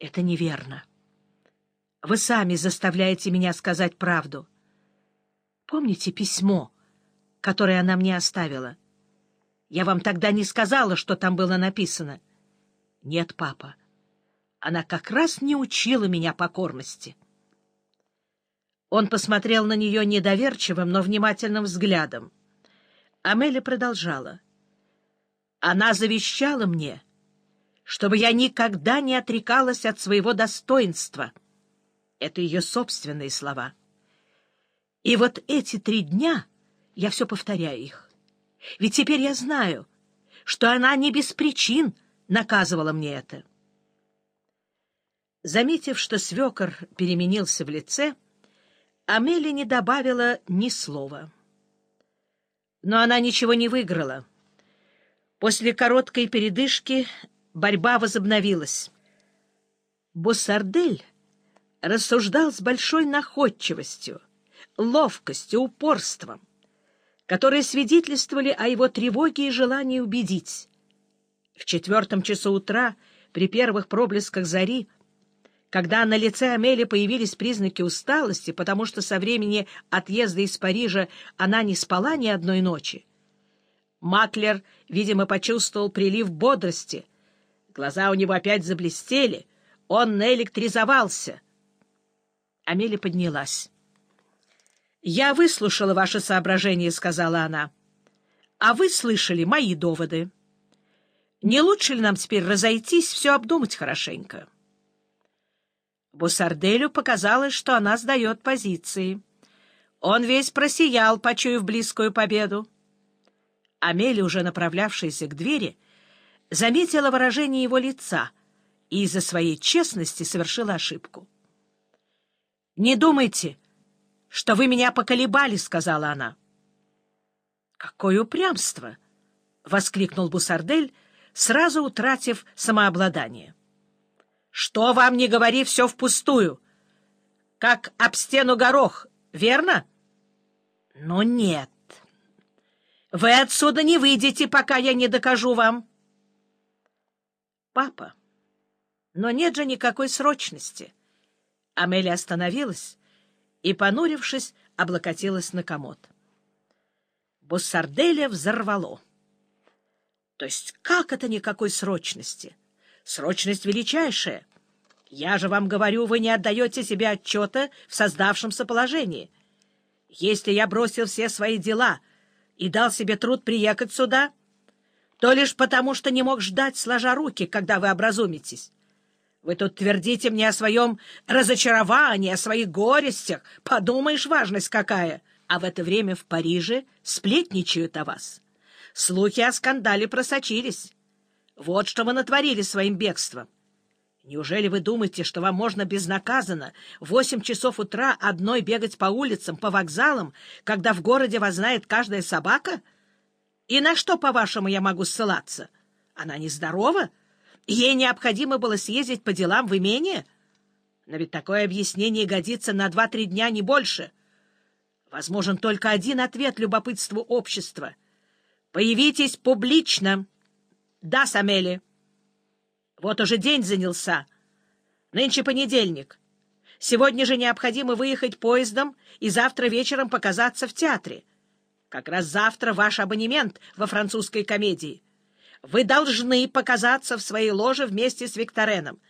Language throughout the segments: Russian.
Это неверно. Вы сами заставляете меня сказать правду. Помните письмо, которое она мне оставила? Я вам тогда не сказала, что там было написано. Нет, папа, она как раз не учила меня покорности. Он посмотрел на нее недоверчивым, но внимательным взглядом. Амелия продолжала. Она завещала мне, чтобы я никогда не отрекалась от своего достоинства. Это ее собственные слова. И вот эти три дня я все повторяю их. Ведь теперь я знаю, что она не без причин наказывала мне это. Заметив, что свекор переменился в лице, Амелия не добавила ни слова. Но она ничего не выиграла. После короткой передышки борьба возобновилась. Буссардель рассуждал с большой находчивостью, ловкостью, упорством, которые свидетельствовали о его тревоге и желании убедить. В четвертом часу утра, при первых проблесках зари, когда на лице Амели появились признаки усталости, потому что со времени отъезда из Парижа она не спала ни одной ночи, Маклер, видимо, почувствовал прилив бодрости. Глаза у него опять заблестели. Он наэлектризовался. Амели поднялась. «Я выслушала ваши соображения», — сказала она. «А вы слышали мои доводы. Не лучше ли нам теперь разойтись, все обдумать хорошенько?» Бусарделю показалось, что она сдает позиции. Он весь просиял, почуяв близкую победу. Амелия, уже направлявшаяся к двери, заметила выражение его лица и из-за своей честности совершила ошибку. — Не думайте, что вы меня поколебали, — сказала она. — Какое упрямство! — воскликнул Бусардель, сразу утратив самообладание. — Что вам не говори, все впустую. Как об стену горох, верно? — Но нет. Вы отсюда не выйдете, пока я не докажу вам. Папа, но нет же никакой срочности. Амелия остановилась и, понурившись, облокотилась на комод. Буссарделя взорвало. То есть как это никакой срочности? Срочность величайшая. Я же вам говорю, вы не отдаете себе отчета в создавшемся положении. Если я бросил все свои дела и дал себе труд приехать сюда, то лишь потому, что не мог ждать, сложа руки, когда вы образумитесь. Вы тут твердите мне о своем разочаровании, о своих горестях. Подумаешь, важность какая. А в это время в Париже сплетничают о вас. Слухи о скандале просочились. Вот что вы натворили своим бегством. Неужели вы думаете, что вам можно безнаказанно в восемь часов утра одной бегать по улицам, по вокзалам, когда в городе вас знает каждая собака? И на что, по-вашему, я могу ссылаться? Она нездорова? Ей необходимо было съездить по делам в имение? Но ведь такое объяснение годится на два-три дня, не больше. Возможен только один ответ любопытству общества. Появитесь публично. Да, Самели. Вот уже день занялся. Нынче понедельник. Сегодня же необходимо выехать поездом и завтра вечером показаться в театре. Как раз завтра ваш абонемент во французской комедии. Вы должны показаться в своей ложе вместе с Виктореном.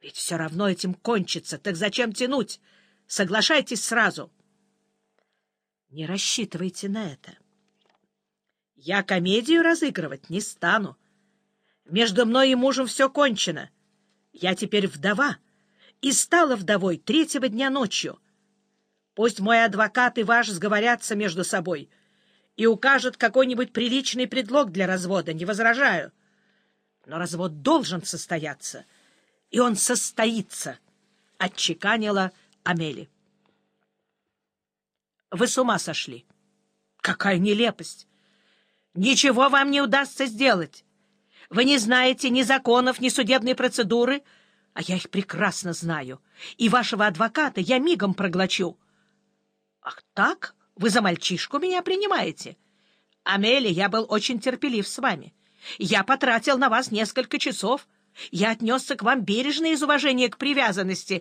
Ведь все равно этим кончится, так зачем тянуть? Соглашайтесь сразу. Не рассчитывайте на это. Я комедию разыгрывать не стану. Между мной и мужем все кончено. Я теперь вдова и стала вдовой третьего дня ночью. Пусть мой адвокат и ваш сговорятся между собой и укажут какой-нибудь приличный предлог для развода, не возражаю. Но развод должен состояться, и он состоится, — отчеканила Амели. Вы с ума сошли. Какая нелепость! Ничего вам не удастся сделать. Вы не знаете ни законов, ни судебной процедуры, а я их прекрасно знаю. И вашего адвоката я мигом проглочу. Ах так? Вы за мальчишку меня принимаете? Амелия, я был очень терпелив с вами. Я потратил на вас несколько часов. Я отнесся к вам бережно из уважения к привязанности,